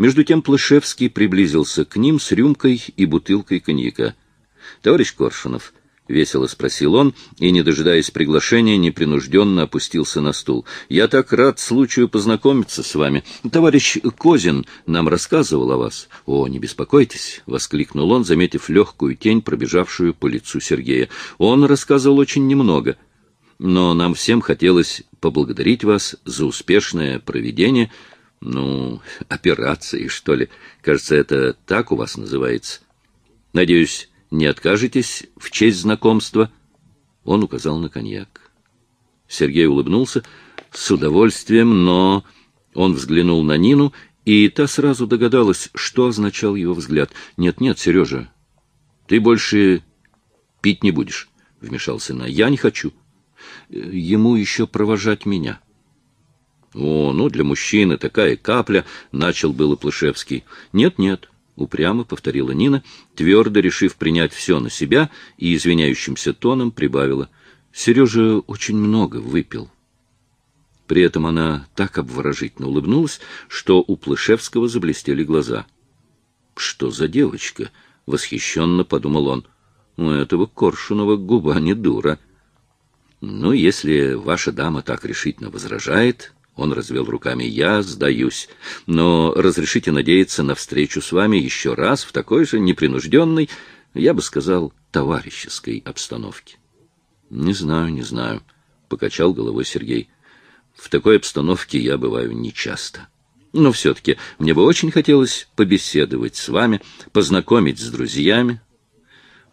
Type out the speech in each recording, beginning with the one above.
Между тем Плышевский приблизился к ним с рюмкой и бутылкой коньяка. — Товарищ Коршунов, — весело спросил он, и, не дожидаясь приглашения, непринужденно опустился на стул. — Я так рад случаю познакомиться с вами. Товарищ Козин нам рассказывал о вас. — О, не беспокойтесь, — воскликнул он, заметив легкую тень, пробежавшую по лицу Сергея. Он рассказывал очень немного. Но нам всем хотелось поблагодарить вас за успешное проведение, ну, операции, что ли. Кажется, это так у вас называется. Надеюсь, не откажетесь в честь знакомства?» Он указал на коньяк. Сергей улыбнулся с удовольствием, но он взглянул на Нину, и та сразу догадалась, что означал его взгляд. «Нет-нет, Сережа, ты больше пить не будешь», — вмешался на. «Я не хочу. Ему еще провожать меня». «О, ну, для мужчины такая капля», — начал было Плышевский. «Нет-нет, упрямо повторила Нина, твердо решив принять все на себя и извиняющимся тоном прибавила. Сережа очень много выпил. При этом она так обворожительно улыбнулась, что у Плышевского заблестели глаза. «Что за девочка?» — восхищенно подумал он. «У этого Коршунова губа не дура». «Ну, если ваша дама так решительно возражает, он развел руками. «Я сдаюсь. Но разрешите надеяться на встречу с вами еще раз в такой же непринужденной, я бы сказал, товарищеской обстановке». «Не знаю, не знаю», — покачал головой Сергей. «В такой обстановке я бываю нечасто. Но все-таки мне бы очень хотелось побеседовать с вами, познакомить с друзьями.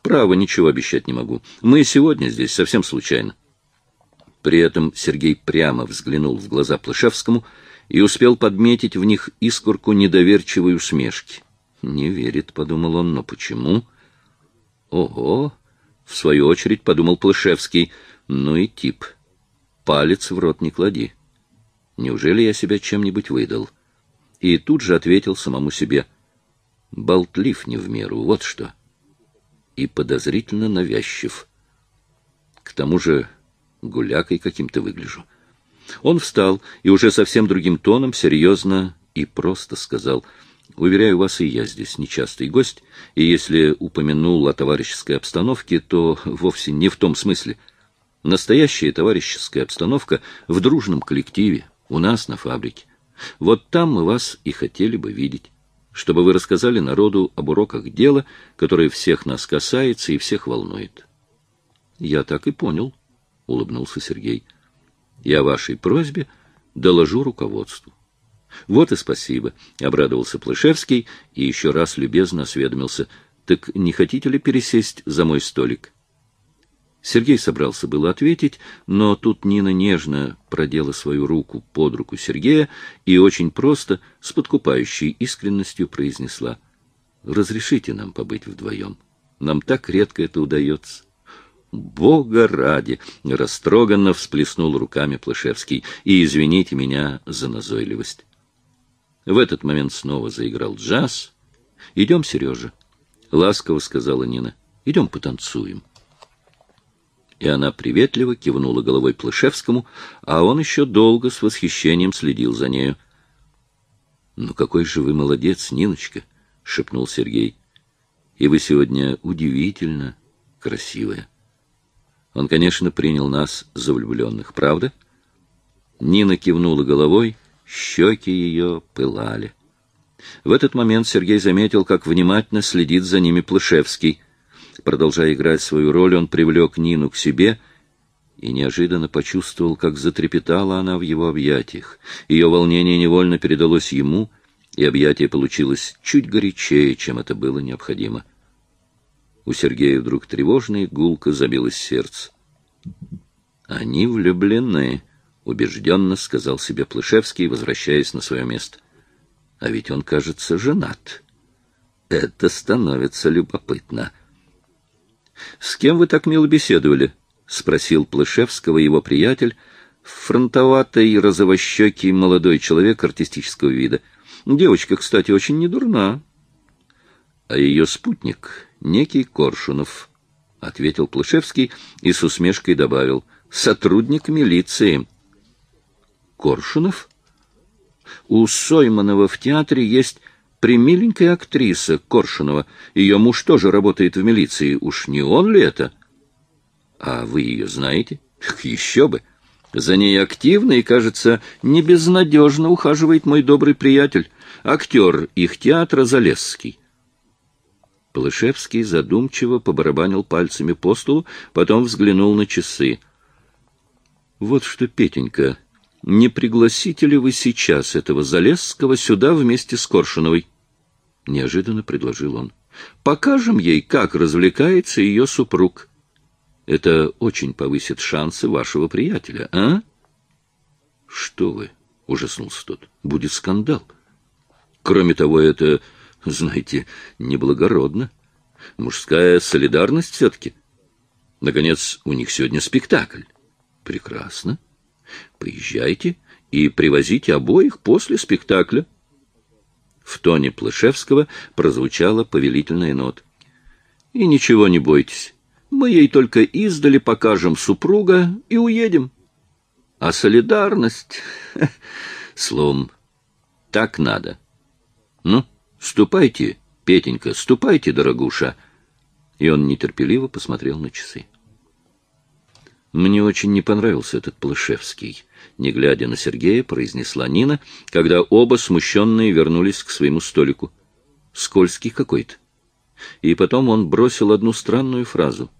Право, ничего обещать не могу. Мы сегодня здесь совсем случайно». При этом Сергей прямо взглянул в глаза Плышевскому и успел подметить в них искорку недоверчивой усмешки. «Не верит», — подумал он, — «но почему?» «Ого!» — в свою очередь подумал Плышевский. «Ну и тип. Палец в рот не клади. Неужели я себя чем-нибудь выдал?» И тут же ответил самому себе. «Болтлив не в меру, вот что». И подозрительно навязчив. К тому же гулякой каким-то выгляжу. Он встал и уже совсем другим тоном, серьезно и просто сказал, «Уверяю вас, и я здесь нечастый гость, и если упомянул о товарищеской обстановке, то вовсе не в том смысле. Настоящая товарищеская обстановка в дружном коллективе, у нас на фабрике. Вот там мы вас и хотели бы видеть» чтобы вы рассказали народу об уроках дела, которое всех нас касается и всех волнует. Я так и понял, — улыбнулся Сергей. — Я вашей просьбе доложу руководству. — Вот и спасибо, — обрадовался Плышевский и еще раз любезно осведомился. — Так не хотите ли пересесть за мой столик? Сергей собрался было ответить, но тут Нина нежно продела свою руку под руку Сергея и очень просто, с подкупающей искренностью произнесла. — Разрешите нам побыть вдвоем. Нам так редко это удается. Бога ради! — растроганно всплеснул руками Плышевский. — И извините меня за назойливость. В этот момент снова заиграл джаз. — Идем, Сережа, — ласково сказала Нина. — Идем потанцуем. И она приветливо кивнула головой Плышевскому, а он еще долго с восхищением следил за нею. — Ну какой же вы молодец, Ниночка! — шепнул Сергей. — И вы сегодня удивительно красивая. — он, конечно, принял нас за влюбленных, правда? Нина кивнула головой, щеки ее пылали. В этот момент Сергей заметил, как внимательно следит за ними Плышевский. Продолжая играть свою роль, он привлек Нину к себе и неожиданно почувствовал, как затрепетала она в его объятиях. Ее волнение невольно передалось ему, и объятие получилось чуть горячее, чем это было необходимо. У Сергея вдруг тревожно и гулко забилось сердце. «Они влюблены», — убежденно сказал себе Плышевский, возвращаясь на свое место. «А ведь он, кажется, женат. Это становится любопытно». «С кем вы так мило беседовали?» — спросил Плышевского его приятель, фронтоватый, розовощекий молодой человек артистического вида. Девочка, кстати, очень недурна. А ее спутник некий Коршунов, — ответил Плышевский и с усмешкой добавил, — сотрудник милиции. — Коршунов? У Сойманова в театре есть примиленькая актриса Коршунова. Ее муж тоже работает в милиции. Уж не он ли это? А вы ее знаете? Еще бы! За ней активно и, кажется, не безнадежно ухаживает мой добрый приятель, актер их театра Залесский. Полышевский задумчиво побарабанил пальцами по столу, потом взглянул на часы. — Вот что, Петенька, не пригласите ли вы сейчас этого Залесского сюда вместе с Коршуновой? — неожиданно предложил он. — Покажем ей, как развлекается ее супруг. Это очень повысит шансы вашего приятеля, а? — Что вы? — ужаснулся тот. — Будет скандал. Кроме того, это знаете, неблагородно. Мужская солидарность все-таки. Наконец, у них сегодня спектакль. Прекрасно. Поезжайте и привозите обоих после спектакля. В тоне Плышевского прозвучала повелительная нот. И ничего не бойтесь. Мы ей только издали покажем супруга и уедем. А солидарность... Словом, так надо. Ну? Ступайте, Петенька, ступайте, дорогуша. И он нетерпеливо посмотрел на часы. Мне очень не понравился этот Плышевский. Не глядя на Сергея, произнесла Нина, когда оба смущенные вернулись к своему столику. Скользкий какой-то. И потом он бросил одну странную фразу.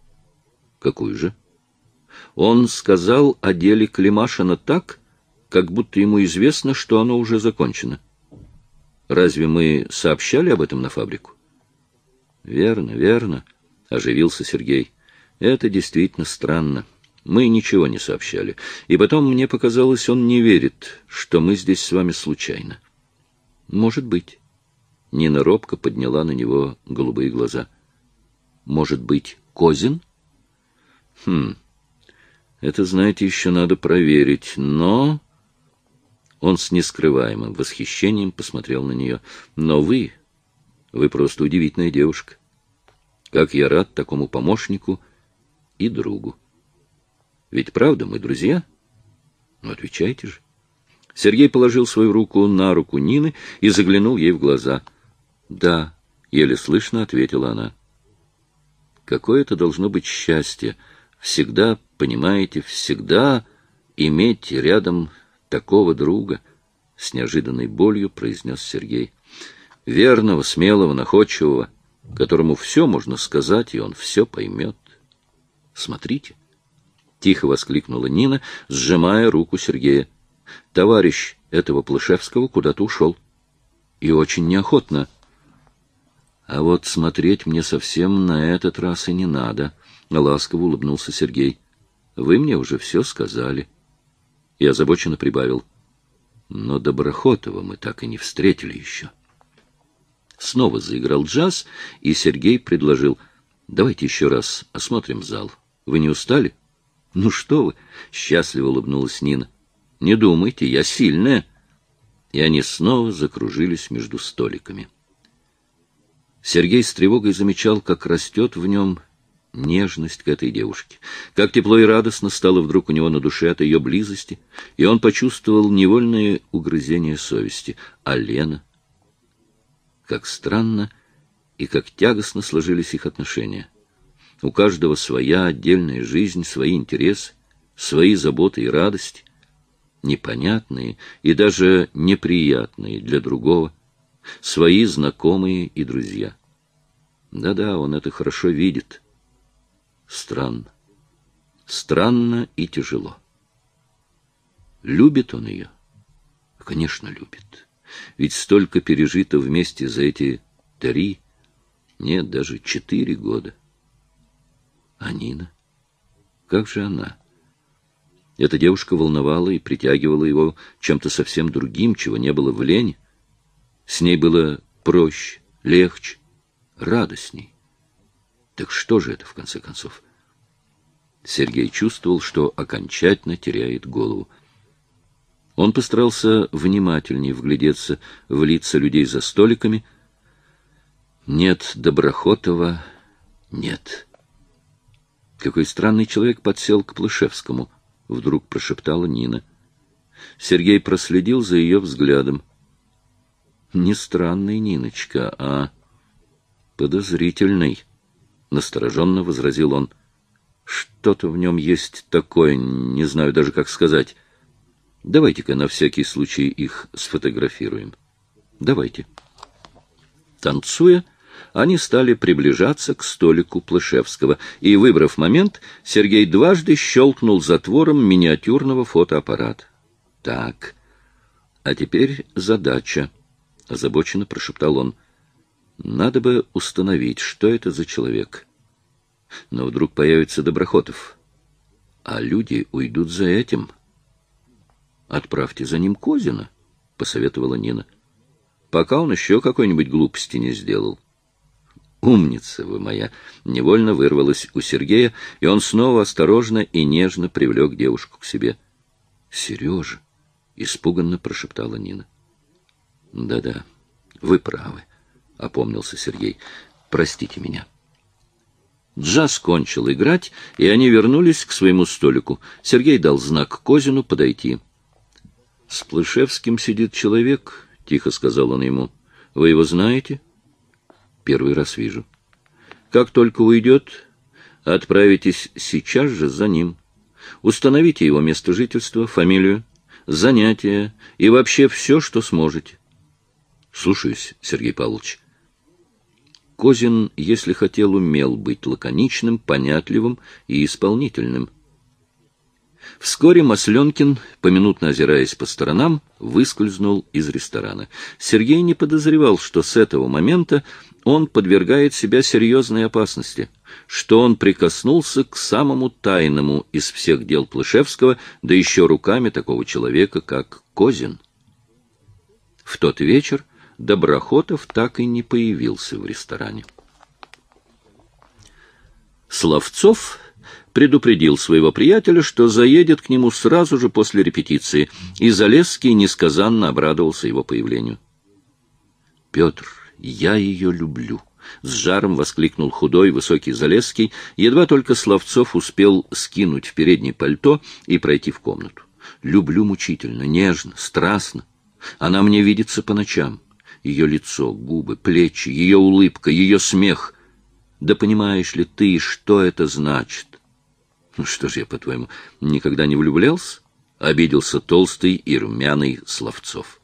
Какую же? Он сказал о деле Климашина так, как будто ему известно, что оно уже закончено. Разве мы сообщали об этом на фабрику? Верно, верно, оживился Сергей. Это действительно странно. Мы ничего не сообщали. И потом мне показалось, он не верит, что мы здесь с вами случайно. Может быть. Нина робко подняла на него голубые глаза. Может быть, Козин? Хм. Это, знаете, еще надо проверить, но он с нескрываемым восхищением посмотрел на нее. «Но вы... Вы просто удивительная девушка. Как я рад такому помощнику и другу. Ведь правда мы друзья? Ну, отвечайте же». Сергей положил свою руку на руку Нины и заглянул ей в глаза. «Да», — еле слышно ответила она. «Какое это должно быть счастье! Всегда, понимаете, всегда иметь рядом такого друга, — с неожиданной болью произнес Сергей. Верного, смелого, находчивого, которому все можно сказать, и он все поймет. Смотрите. Тихо воскликнула Нина, сжимая руку Сергея. Товарищ этого Плышевского куда-то ушел. И очень неохотно. А вот смотреть мне совсем на этот раз и не надо, — ласково улыбнулся Сергей. Вы мне уже все сказали. — и озабоченно прибавил. Но Доброхотова мы так и не встретили еще. Снова заиграл джаз, и Сергей предложил. Давайте еще раз осмотрим зал. Вы не устали? Ну что вы, счастливо улыбнулась Нина. Не думайте, я сильная. И они снова закружились между столиками. Сергей с тревогой замечал, как растет в нем нежность к этой девушке. Как тепло и радостно стало вдруг у него на душе от ее близости, и он почувствовал невольное угрызение совести. А Лена? Как странно и как тягостно сложились их отношения. У каждого своя отдельная жизнь, свои интересы, свои заботы и радости, непонятные и даже неприятные для другого, свои знакомые и друзья. Да-да, он это хорошо видит — Странно. Странно и тяжело. Любит он ее? Конечно, любит. Ведь столько пережито вместе за эти три, нет, даже четыре года. А Нина? Как же она? Эта девушка волновала и притягивала его чем-то совсем другим, чего не было в Лене. С ней было проще, легче, радостней. Так что же это, в конце концов? Сергей чувствовал, что окончательно теряет голову. Он постарался внимательнее вглядеться в лица людей за столиками. Нет Доброхотова, нет. Какой странный человек подсел к Плышевскому, вдруг прошептала Нина. Сергей проследил за ее взглядом. Не странный Ниночка, а подозрительный, — настороженно возразил он. Что-то в нем есть такое, не знаю даже, как сказать. Давайте-ка на всякий случай их сфотографируем. Давайте. Танцуя, они стали приближаться к столику Плышевского, и, выбрав момент, Сергей дважды щелкнул затвором миниатюрного фотоаппарата. Так, а теперь задача, — озабоченно прошептал он. Надо бы установить, что это за человек. Но вдруг появится Доброхотов, а люди уйдут за этим. Отправьте за ним Козина, — посоветовала Нина. Пока он еще какой-нибудь глупости не сделал. «Умница вы моя!» — невольно вырвалась у Сергея, и он снова осторожно и нежно привлек девушку к себе. «Сережа!» — испуганно прошептала Нина. «Да-да, вы правы», — опомнился Сергей. «Простите меня». Джаз кончил играть, и они вернулись к своему столику. Сергей дал знак Козину подойти. «С Плышевским сидит человек», — тихо сказал он ему. «Вы его знаете?» Первый раз вижу. Как только уйдет, отправитесь сейчас же за ним. Установите его место жительства, фамилию, занятия и вообще все, что сможете. Слушаюсь, Сергей Павлович. Козин, если хотел, умел быть лаконичным, понятливым и исполнительным. Вскоре Масленкин, поминутно озираясь по сторонам, выскользнул из ресторана. Сергей не подозревал, что с этого момента он подвергает себя серьезной опасности, что он прикоснулся к самому тайному из всех дел Плышевского, да еще руками такого человека, как Козин. В тот вечер Доброхотов так и не появился в ресторане. Словцов предупредил своего приятеля, что заедет к нему сразу же после репетиции, и Залесский несказанно обрадовался его появлению. — Петр, я ее люблю! — с жаром воскликнул худой, высокий Залесский, едва только Словцов успел скинуть в переднее пальто и пройти в комнату. — Люблю мучительно, нежно, страстно. Она мне видится по ночам. Ее лицо, губы, плечи, ее улыбка, ее смех. Да понимаешь ли ты, что это значит? Ну что ж я, по-твоему, никогда не влюблялся? Обиделся толстый и румяный Словцов.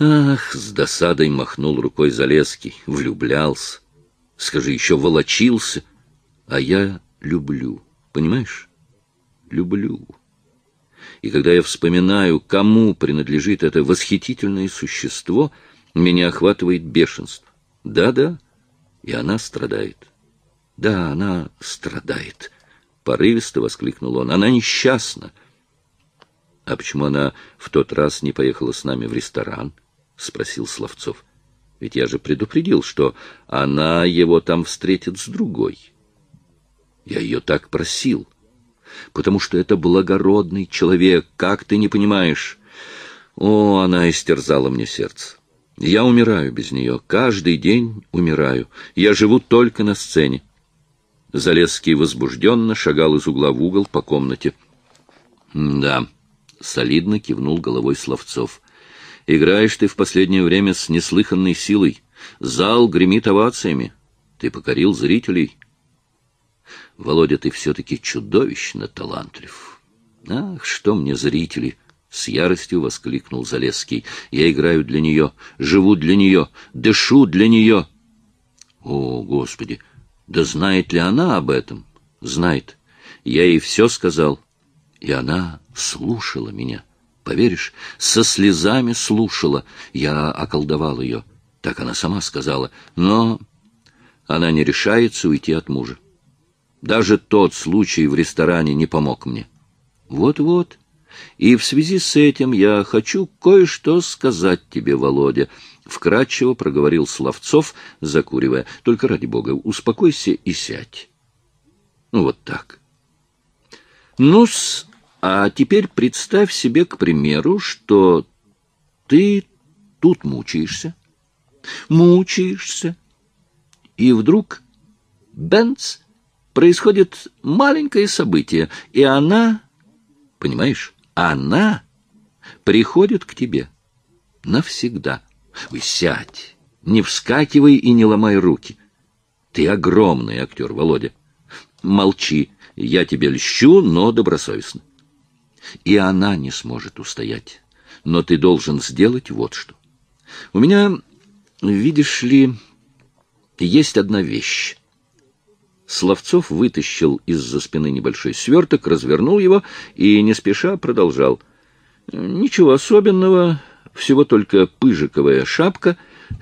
Ах, с досадой махнул рукой Залеский. Влюблялся. Скажи, еще волочился. А я люблю. Понимаешь? Люблю. И когда я вспоминаю, кому принадлежит это восхитительное существо, меня охватывает бешенство. Да-да, и она страдает. Да, она страдает. — порывисто воскликнул он. — Она несчастна. — А почему она в тот раз не поехала с нами в ресторан? — спросил Словцов. — Ведь я же предупредил, что она его там встретит с другой. Я ее так просил, потому что это благородный человек, как ты не понимаешь. О, она истерзала мне сердце. Я умираю без нее, каждый день умираю. Я живу только на сцене. Залесский возбужденно шагал из угла в угол по комнате. — Да, — солидно кивнул головой Словцов. — Играешь ты в последнее время с неслыханной силой. Зал гремит овациями. Ты покорил зрителей. Володя, ты все-таки чудовищно талантлив. Ах, что мне зрители! — с яростью воскликнул Залесский. Я играю для нее, живу для нее, дышу для нее. О, Господи! — да знает ли она об этом? Знает. Я ей все сказал. И она слушала меня. Поверишь, со слезами слушала. Я околдовал ее. Так она сама сказала. Но она не решается уйти от мужа. Даже тот случай в ресторане не помог мне. Вот-вот. И в связи с этим я хочу кое-что сказать тебе, Володя. — вкратчиво проговорил Словцов, закуривая. — Только ради бога, успокойся и сядь. Ну, вот так. ну а теперь представь себе, к примеру, что ты тут мучаешься, мучаешься, и вдруг, бенц, происходит маленькое событие, и она, понимаешь, она приходит к тебе навсегда. Вы сядь, не вскакивай и не ломай руки. Ты огромный актер, Володя. Молчи, я тебе льщу, но добросовестно. И она не сможет устоять. Но ты должен сделать вот что. У меня, видишь ли, есть одна вещь. Словцов вытащил из-за спины небольшой сверток, развернул его и не спеша продолжал. Ничего особенного, всего только пыжиковая шапка,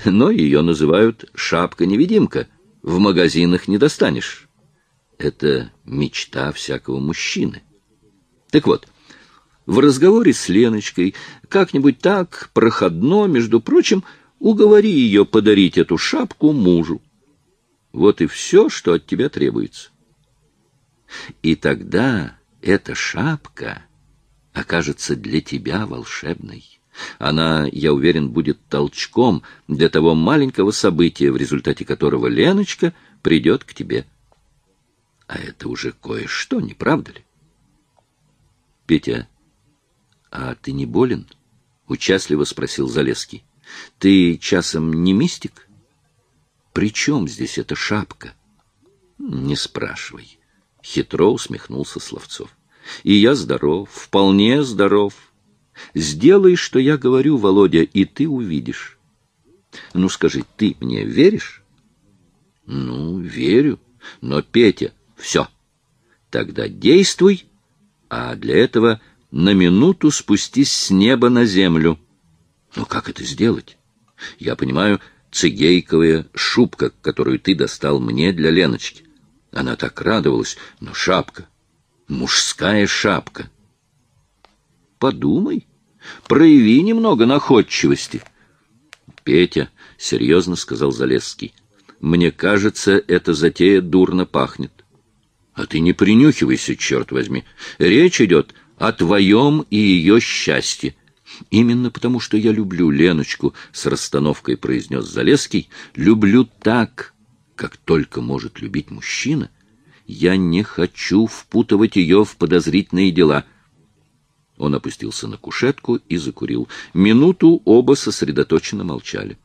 но ее называют шапка-невидимка. В магазинах не достанешь. Это мечта всякого мужчины. Так вот, в разговоре с Леночкой, как-нибудь так, проходно, между прочим, уговори ее подарить эту шапку мужу. Вот и все, что от тебя требуется. И тогда эта шапка окажется для тебя волшебной. Она, я уверен, будет толчком для того маленького события, в результате которого Леночка придет к тебе. А это уже кое-что, не правда ли? Петя, а ты не болен? Участливо спросил Залеский. Ты часом не мистик? При чем здесь эта шапка? Не спрашивай. Хитро усмехнулся Словцов. И я здоров, вполне здоров. Сделай, что я говорю, Володя, и ты увидишь. Ну, скажи, ты мне веришь? Ну, верю. Но, Петя, все. Тогда действуй, а для этого на минуту спустись с неба на землю. Ну, как это сделать? Я понимаю, цигейковая шубка, которую ты достал мне для Леночки. Она так радовалась, но шапка, мужская шапка. Подумай, прояви немного находчивости. Петя, — серьезно сказал Залесский, — мне кажется, эта затея дурно пахнет. А ты не принюхивайся, черт возьми. Речь идет о твоем и ее счастье. Именно потому, что я люблю Леночку, с расстановкой произнес Залеский, люблю так, как только может любить мужчина, я не хочу впутывать ее в подозрительные дела. Он опустился на кушетку и закурил. Минуту оба сосредоточенно молчали.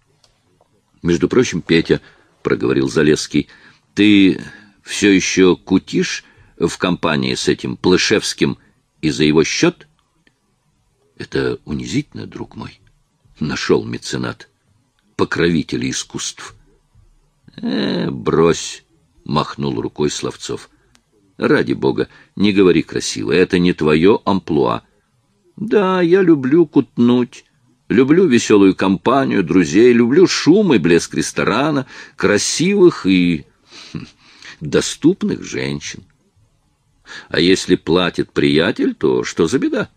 Между прочим, Петя, — проговорил Залеский, — ты все еще кутишь в компании с этим Плышевским и за его счет? Это унизительно, друг мой. Нашел меценат, покровитель искусств. Э, брось, махнул рукой Словцов. Ради бога, не говори красиво, это не твое амплуа. Да, я люблю кутнуть, люблю веселую компанию, друзей, люблю шум и блеск ресторана, красивых и хм, доступных женщин. А если платит приятель, то что за беда?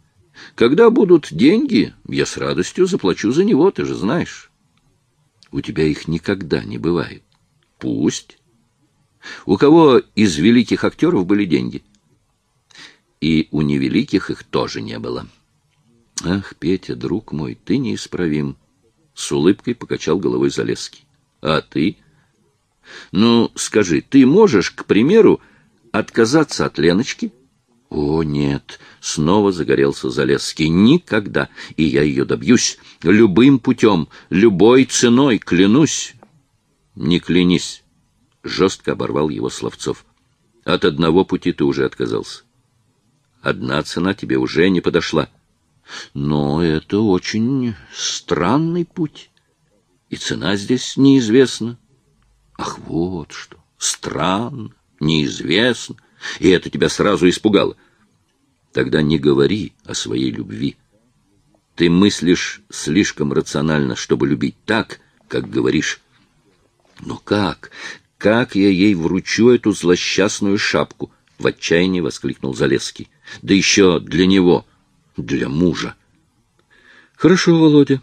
Когда будут деньги, я с радостью заплачу за него, ты же знаешь. У тебя их никогда не бывает. Пусть. У кого из великих актеров были деньги? И у невеликих их тоже не было. Ах, Петя, друг мой, ты неисправим. С улыбкой покачал головой Залесский. А ты? Ну, скажи, ты можешь, к примеру, отказаться от Леночки? О, нет, снова загорелся Залесский. Никогда. И я ее добьюсь. Любым путем, любой ценой, клянусь. Не клянись. Жестко оборвал его Словцов. От одного пути ты уже отказался. Одна цена тебе уже не подошла. Но это очень странный путь. И цена здесь неизвестна. Ах, вот что. Странно, неизвестно и это тебя сразу испугало. Тогда не говори о своей любви. Ты мыслишь слишком рационально, чтобы любить так, как говоришь. Но как? Как я ей вручу эту злосчастную шапку? В отчаянии воскликнул Залесский. Да еще для него, для мужа. Хорошо, Володя.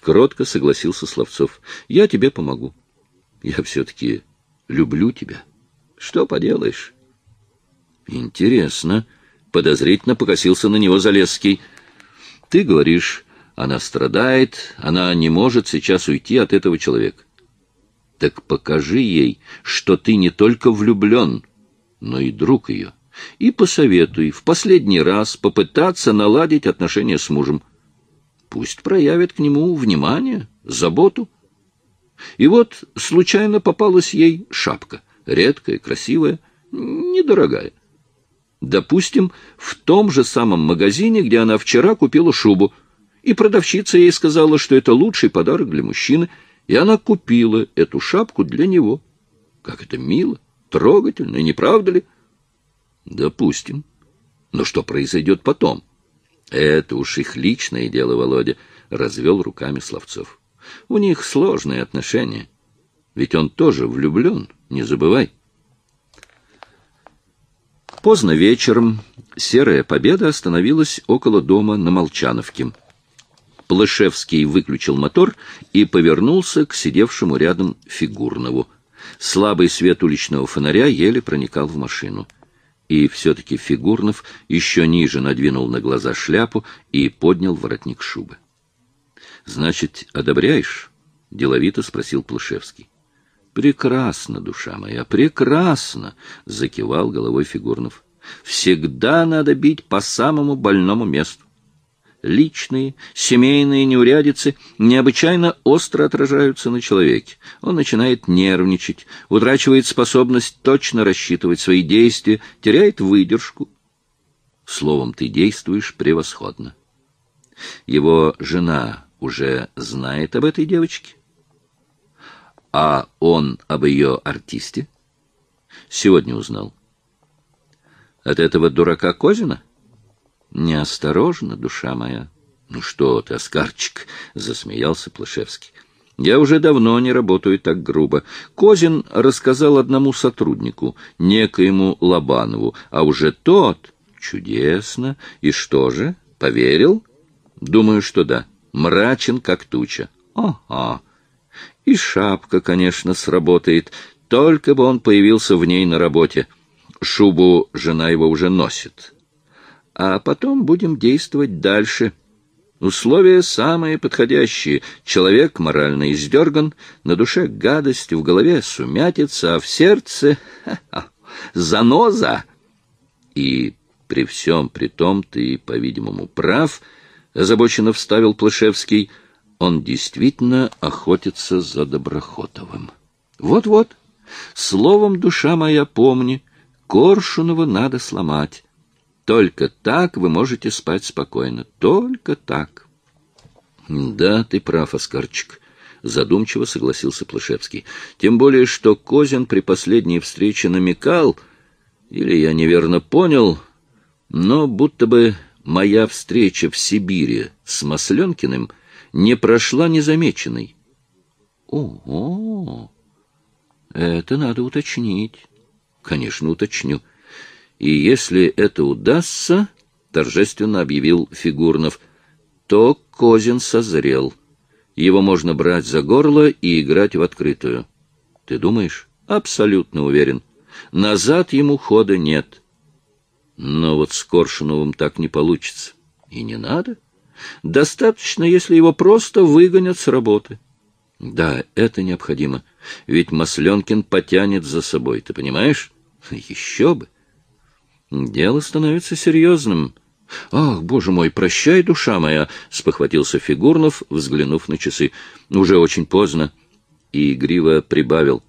Кротко согласился Словцов. Я тебе помогу. Я все-таки люблю тебя. Что поделаешь? Интересно. Подозрительно покосился на него Залесский. Ты говоришь, она страдает, она не может сейчас уйти от этого человека. Так покажи ей, что ты не только влюблен, но и друг ее. И посоветуй в последний раз попытаться наладить отношения с мужем. Пусть проявит к нему внимание, заботу. И вот случайно попалась ей шапка, редкая, красивая, недорогая. Допустим, в том же самом магазине, где она вчера купила шубу, и продавщица ей сказала, что это лучший подарок для мужчины, и она купила эту шапку для него. Как это мило, трогательно, не правда ли? Допустим. Но что произойдет потом? Это уж их личное дело, Володя, — развел руками Словцов. У них сложные отношения. Ведь он тоже влюблен, не забывай. Поздно вечером серая победа остановилась около дома на Молчановке. Плышевский выключил мотор и повернулся к сидевшему рядом Фигурнову. Слабый свет уличного фонаря еле проникал в машину. И все-таки Фигурнов еще ниже надвинул на глаза шляпу и поднял воротник шубы. — Значит, одобряешь? — деловито спросил Плышевский. — Прекрасно, душа моя, прекрасно! — закивал головой Фигурнов. — Всегда надо бить по самому больному месту личные, семейные неурядицы необычайно остро отражаются на человеке. Он начинает нервничать, утрачивает способность точно рассчитывать свои действия, теряет выдержку. Словом, ты действуешь превосходно. Его жена уже знает об этой девочке? А он об ее артисте? Сегодня узнал. От этого дурака Козина? — Неосторожно, душа моя. Ну что ты, Оскарчик, засмеялся Плашевский. Я уже давно не работаю так грубо. Козин рассказал одному сотруднику, некоему Лобанову, а уже тот... Чудесно. И что же, поверил? Думаю, что да. Мрачен, как туча. Ага. И шапка, конечно, сработает, только бы он появился в ней на работе. Шубу жена его уже носит а потом будем действовать дальше. Условия самые подходящие. Человек морально издерган, на душе гадость, в голове сумятица, а в сердце — заноза. И при всем при том ты, по-видимому, прав, — озабоченно вставил Плышевский, — он действительно охотится за Доброхотовым. Вот-вот, словом, душа моя, помни, Коршунова надо сломать. Только так вы можете спать спокойно. Только так. — Да, ты прав, Оскарчик, — задумчиво согласился Плышевский. — Тем более, что Козин при последней встрече намекал, или я неверно понял, но будто бы моя встреча в Сибири с Масленкиным не прошла незамеченной. — Ого! Это надо уточнить. — Конечно, уточню. — и если это удастся, — торжественно объявил Фигурнов, — то Козин созрел. Его можно брать за горло и играть в открытую. Ты думаешь? Абсолютно уверен. Назад ему хода нет. Но вот с Коршуновым так не получится. И не надо. Достаточно, если его просто выгонят с работы. Да, это необходимо. Ведь Масленкин потянет за собой, ты понимаешь? Еще бы. Дело становится серьезным. «Ах, боже мой, прощай, душа моя!» — спохватился Фигурнов, взглянув на часы. «Уже очень поздно». И игриво прибавил.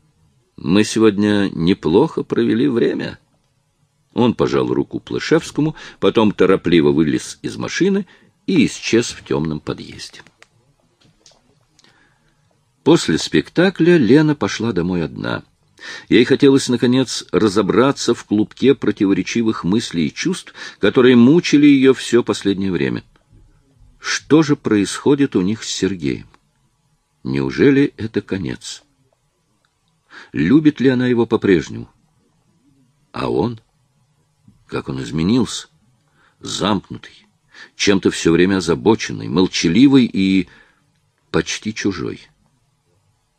«Мы сегодня неплохо провели время». Он пожал руку Плышевскому, потом торопливо вылез из машины и исчез в темном подъезде. После спектакля Лена пошла домой одна — Ей хотелось, наконец, разобраться в клубке противоречивых мыслей и чувств, которые мучили ее все последнее время. Что же происходит у них с Сергеем? Неужели это конец? Любит ли она его по-прежнему? А он? Как он изменился? Замкнутый, чем-то все время озабоченный, молчаливый и почти чужой.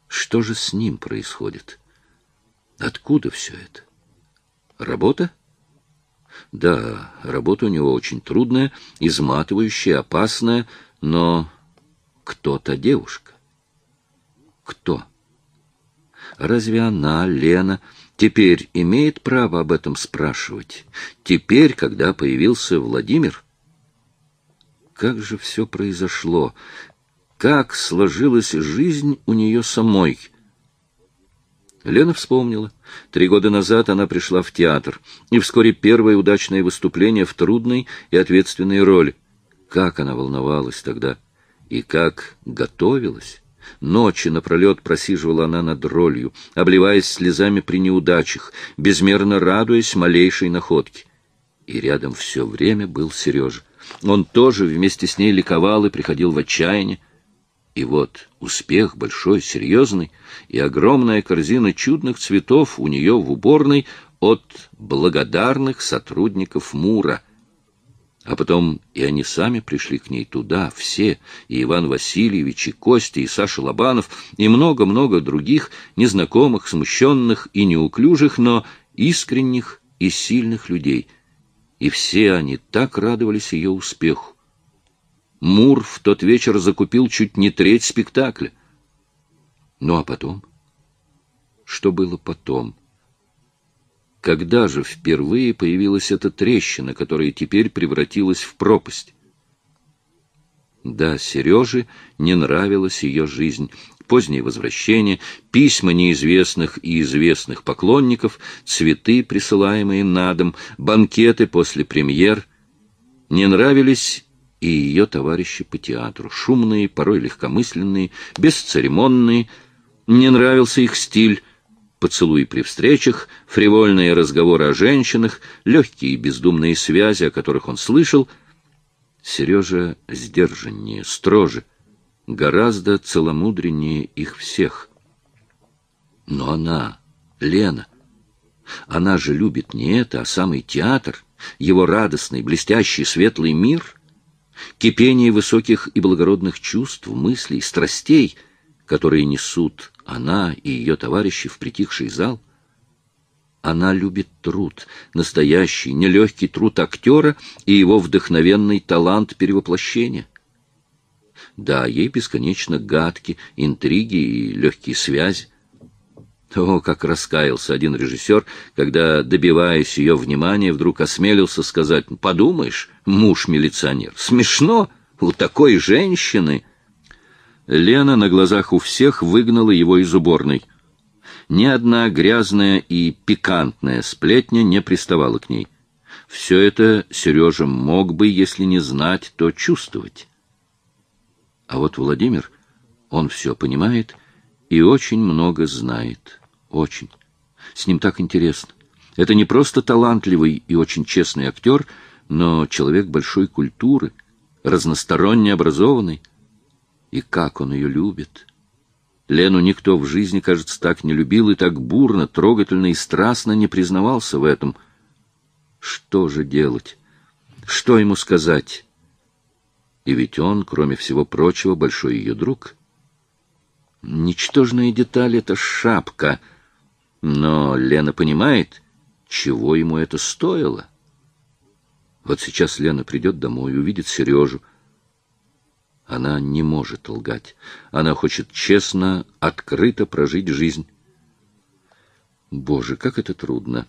Что же с ним происходит? — Откуда все это? Работа? Да, работа у него очень трудная, изматывающая, опасная, но кто та девушка? Кто? Разве она, Лена, теперь имеет право об этом спрашивать? Теперь, когда появился Владимир? Как же все произошло? как сложилась жизнь у нее самой. Лена вспомнила. Три года назад она пришла в театр, и вскоре первое удачное выступление в трудной и ответственной роли. Как она волновалась тогда, и как готовилась. Ночи напролет просиживала она над ролью, обливаясь слезами при неудачах, безмерно радуясь малейшей находке. И рядом все время был Сережа. Он тоже вместе с ней ликовал и приходил в отчаяние. И вот успех большой, серьезный, и огромная корзина чудных цветов у нее в уборной от благодарных сотрудников Мура. А потом и они сами пришли к ней туда, все, и Иван Васильевич, и Костя, и Саша Лобанов, и много-много других, незнакомых, смущенных и неуклюжих, но искренних и сильных людей. И все они так радовались ее успеху. Мур в тот вечер закупил чуть не треть спектакля. Ну а потом? Что было потом? Когда же впервые появилась эта трещина, которая теперь превратилась в пропасть? Да, Сереже не нравилась ее жизнь. Позднее возвращение, письма неизвестных и известных поклонников, цветы, присылаемые на дом, банкеты после премьер. Не нравились и ее товарищи по театру, шумные, порой легкомысленные, бесцеремонные. Не нравился их стиль, поцелуи при встречах, фривольные разговоры о женщинах, легкие бездумные связи, о которых он слышал. Сережа сдержаннее, строже, гораздо целомудреннее их всех. Но она, Лена, она же любит не это, а самый театр, его радостный, блестящий, светлый мир — кипение высоких и благородных чувств, мыслей, страстей, которые несут она и ее товарищи в притихший зал. Она любит труд, настоящий, нелегкий труд актера и его вдохновенный талант перевоплощения. Да, ей бесконечно гадки, интриги и легкие связи. О, как раскаялся один режиссер, когда, добиваясь ее внимания, вдруг осмелился сказать, «Подумаешь, муж-милиционер, смешно у такой женщины!» Лена на глазах у всех выгнала его из уборной. Ни одна грязная и пикантная сплетня не приставала к ней. Все это Сережа мог бы, если не знать, то чувствовать. А вот Владимир, он все понимает и очень много знает. Очень. С ним так интересно. Это не просто талантливый и очень честный актер, но человек большой культуры, разносторонне образованный. И как он ее любит! Лену никто в жизни, кажется, так не любил и так бурно, трогательно и страстно не признавался в этом. Что же делать? Что ему сказать? И ведь он, кроме всего прочего, большой ее друг. Ничтожная деталь — это шапка — но Лена понимает, чего ему это стоило. Вот сейчас Лена придет домой, увидит Сережу. Она не может лгать. Она хочет честно, открыто прожить жизнь. Боже, как это трудно!